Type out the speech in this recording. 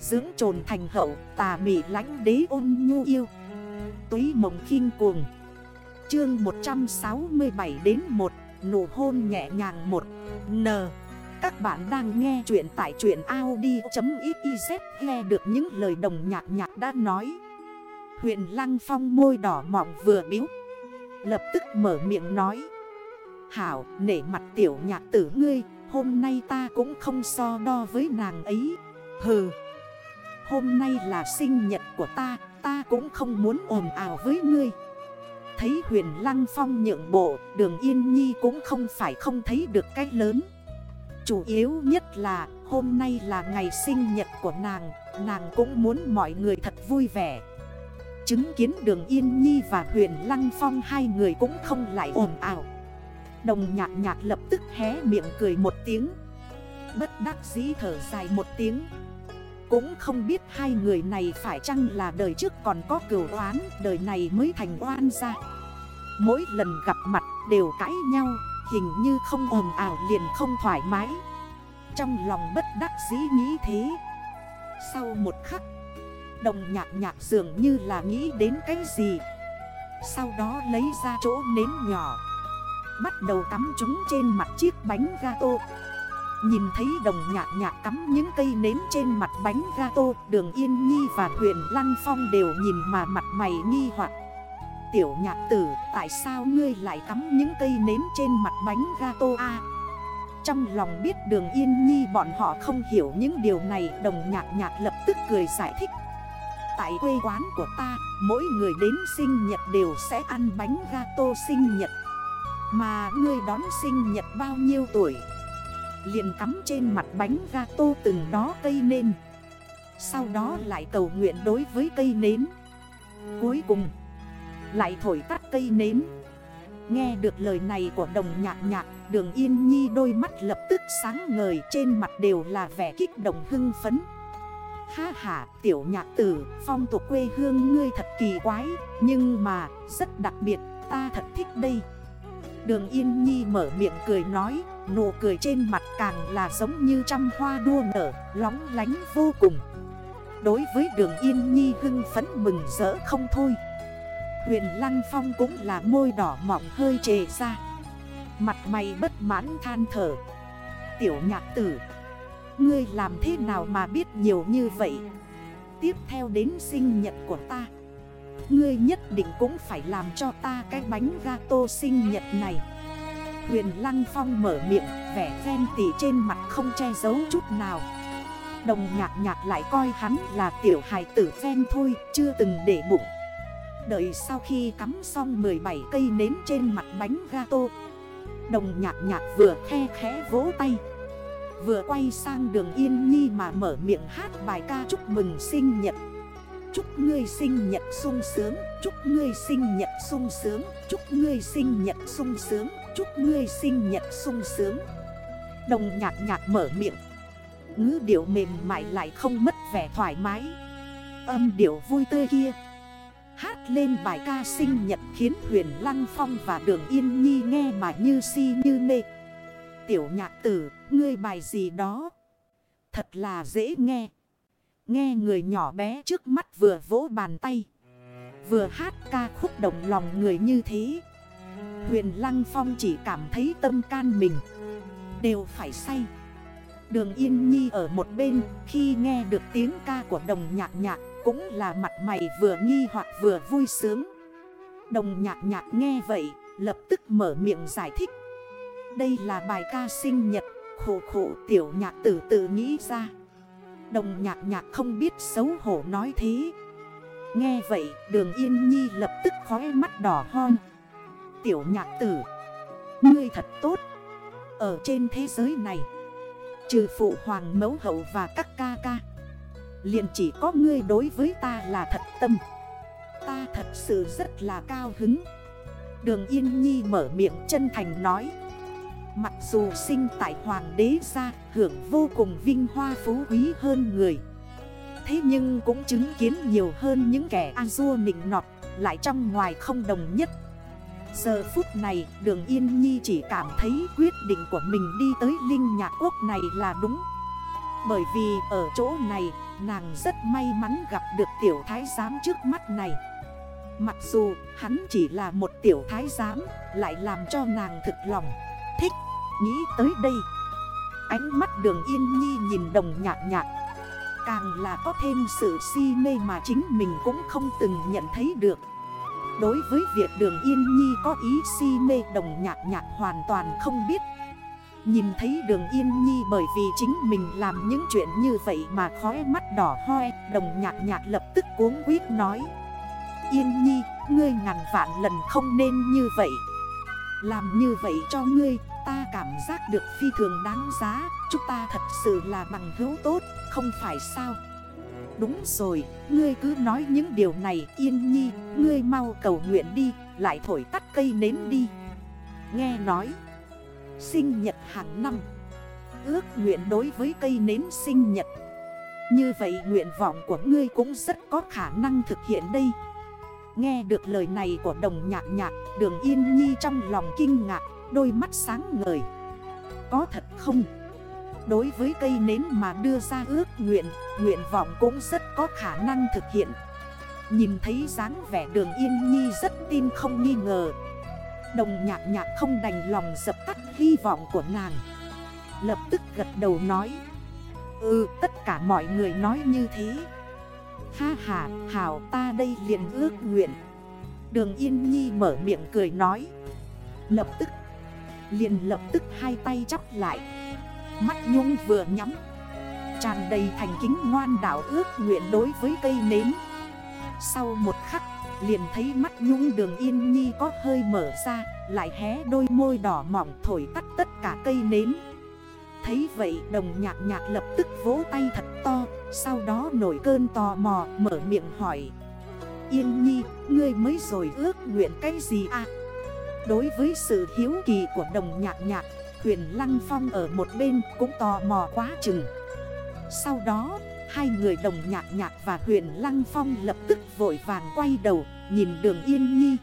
Dưỡng trồn thành hậu, tà mị lánh đế ôn nhu yêu. Túy mộng khinh cuồng. Chương 167 đến 1 Nụ hôn nhẹ nhàng 1 N. Các bạn đang nghe chuyện tại chuyện Audi.xyz Nghe được những lời đồng nhạc nhạc đã nói. Huyện Lăng Phong môi đỏ mọng vừa biếu, Lập tức mở miệng nói. Hảo, nể mặt tiểu nhạc tử ngươi, Hôm nay ta cũng không so đo với nàng ấy. Hừ. Hôm nay là sinh nhật của ta Ta cũng không muốn ồn ào với ngươi. Thấy huyền lăng phong nhượng bộ, Đường Yên Nhi cũng không phải không thấy được cái lớn. Chủ yếu nhất là, hôm nay là ngày sinh nhật của nàng Nàng cũng muốn mọi người thật vui vẻ. Chứng kiến đường Yên Nhi và huyền Lăng Phong hai người cũng không lại ồn ào. Đồng nhạc nhạc lập tức hé miệng cười một tiếng. Bất đắc dĩ thở dài một tiếng. Cũng không biết hai người này phải chăng là đời trước còn có cửu oán, Đời này mới thành oan ra Mỗi lần gặp mặt đều cãi nhau, Hình như không ồn ảo liền không thoải mái. Trong lòng bất đắc dĩ nghĩ thế. Sau một khắc, Đồng nhạc nhạc dường như là nghĩ đến cái gì. Sau đó lấy ra chỗ nến nhỏ, Bắt đầu cắm chúng trên mặt chiếc bánh gato. Nhìn thấy đồng nhạc nhạc cắm những cây nến trên mặt bánh gato, Đường Yên Nhi và huyền Lăng Phong đều nhìn mà mặt mày nghi hoặc. Tiểu nhạc tử, tại sao ngươi lại cắm những cây nến trên mặt bánh gato a? Trong lòng biết đường Yên Nhi bọn họ không hiểu những điều này, Đồng nhạc nhạc lập tức cười giải thích. Tại quê quán của ta, Mỗi người đến sinh nhật đều sẽ ăn bánh gato sinh nhật. Mà ngươi đón sinh nhật bao nhiêu tuổi? Liền cắm trên mặt bánh gato từng đó cây nến Sau đó lại cầu nguyện đối với cây nến. Cuối cùng, Lại thổi tắt cây nến. Nghe được lời này của đồng nhạc nhạc, Đường Yên Nhi đôi mắt lập tức sáng ngời, Trên mặt đều là vẻ kích động hưng phấn. Ha ha, tiểu nhạc tử, Phong tục quê hương ngươi thật kỳ quái, Nhưng mà, rất đặc biệt, Ta thật thích đây. Đường Yên Nhi mở miệng cười nói Nụ cười trên mặt càng là giống như trăm hoa đua nở, Lóng lánh vô cùng. Đối với đường Yên Nhi hưng phấn mừng rỡ không thôi. Huyền Lăng Phong cũng là môi đỏ mỏng hơi trề ra. Mặt mày bất mãn than thở. Tiểu nhạc tử, Ngươi làm thế nào mà biết nhiều như vậy? Tiếp theo đến sinh nhật của ta. Ngươi nhất định cũng phải làm cho ta cái bánh gato sinh nhật này. Huyền Lăng Phong mở miệng, Vẻ ven tỉ trên mặt không che giấu chút nào. Đồng nhạc nhạc lại coi hắn là tiểu hài tử ven thôi, Chưa từng để bụng. Đợi sau khi cắm xong 17 cây nến trên mặt bánh gato, Đồng nhạc nhạc vừa khe khẽ vỗ tay. Vừa quay sang đường Yên Nhi mà mở miệng hát bài ca chúc mừng sinh nhật. Chúc ngươi sinh nhật sung sướng, Chúc ngươi sinh nhật sung sướng, Chúc ngươi sinh nhật sung sướng. Chúc ngươi sinh nhật sung sướng. Đồng nhạc nhạc mở miệng. Ngữ điệu mềm mại lại không mất vẻ thoải mái. Âm điệu vui tươi kia. Hát lên bài ca sinh nhật khiến huyền Lăng Phong và đường Yên Nhi nghe mà như si như mê. Tiểu nhạc tử, ngươi bài gì đó? Thật là dễ nghe. Nghe người nhỏ bé trước mắt vừa vỗ bàn tay. Vừa hát ca khúc động lòng người như thế. Huyền Lăng Phong chỉ cảm thấy tâm can mình. Đều phải say. Đường Yên Nhi ở một bên, Khi nghe được tiếng ca của đồng nhạc nhạc, Cũng là mặt mày vừa nghi hoặc vừa vui sướng. Đồng nhạc nhạc nghe vậy, Lập tức mở miệng giải thích. Đây là bài ca sinh nhật, Khổ khổ tiểu nhạc tử tự nghĩ ra. Đồng nhạc nhạc không biết xấu hổ nói thế. Nghe vậy, đường Yên Nhi lập tức khói mắt đỏ hon Tiểu nhạc tử. Ngươi thật tốt. Ở trên thế giới này, Trừ phụ hoàng mẫu hậu và các ca ca, liền chỉ có ngươi đối với ta là thật tâm. Ta thật sự rất là cao hứng. Đường Yên Nhi mở miệng chân thành nói. Mặc dù sinh tại hoàng đế gia, hưởng vô cùng vinh hoa phú quý hơn người. Thế nhưng cũng chứng kiến nhiều hơn những kẻ A-dua nịnh nọt, Lại trong ngoài không đồng nhất. Giờ phút này, đường Yên Nhi chỉ cảm thấy quyết định của mình đi tới Linh Nhạc Quốc này là đúng. Bởi vì ở chỗ này, Nàng rất may mắn gặp được tiểu thái giám trước mắt này. Mặc dù hắn chỉ là một tiểu thái giám, Lại làm cho nàng thực lòng, Thích, Nghĩ tới đây. Ánh mắt đường yên nhi nhìn đồng nhạc nhạc. Càng là có thêm sự si mê mà chính mình cũng không từng nhận thấy được. Đối với việc đường yên nhi có ý si mê đồng nhạc nhạc hoàn toàn không biết. Nhìn thấy đường yên nhi bởi vì chính mình làm những chuyện như vậy mà khói mắt đỏ hoe Đồng nhạc nhạc lập tức cuốn quyết nói. Yên nhi, ngươi ngàn vạn lần không nên như vậy. Làm như vậy cho ngươi, ta cảm giác được phi thường đáng giá. Chúng ta thật sự là bằng hữu tốt, không phải sao? Đúng rồi, ngươi cứ nói những điều này Yên nhi, ngươi mau cầu nguyện đi Lại thổi tắt cây nến đi. Nghe nói Sinh nhật hàng năm Ước nguyện đối với cây nến sinh nhật. Như vậy nguyện vọng của ngươi cũng rất có khả năng thực hiện đây. Nghe được lời này của đồng nhạc nhạc Đường Yên Nhi trong lòng kinh ngạc Đôi mắt sáng ngời. Có thật không? Đối với cây nến mà đưa ra ước nguyện Nguyện vọng cũng rất có khả năng thực hiện. Nhìn thấy dáng vẻ đường Yên Nhi rất tin không nghi ngờ. Đồng nhạc nhạc không đành lòng dập tắt hy vọng của nàng. Lập tức gật đầu nói Ừ tất cả mọi người nói như thế. Ha ha, hảo ta đây liền ước nguyện. Đường Yên Nhi mở miệng cười nói, Lập tức, Liền lập tức hai tay chắp lại. Mắt nhung vừa nhắm. Tràn đầy thành kính ngoan đảo ước nguyện đối với cây nến. Sau một khắc Liền thấy mắt nhung đường yên nhi có hơi mở ra Lại hé đôi môi đỏ mỏng thổi tắt tất cả cây nến. Thấy vậy đồng nhạc nhạc lập tức vỗ tay thật to Sau đó nổi cơn tò mò mở miệng hỏi. Yên nhi, ngươi mới rồi ước nguyện cái gì à? Đối với sự hiếu kỳ của đồng nhạc nhạc Huyền Lăng Phong ở một bên cũng tò mò quá chừng. Sau đó, Hai người đồng nhạc nhạc và huyền Lăng Phong lập tức vội vàng quay đầu, Nhìn đường Yên Nhi.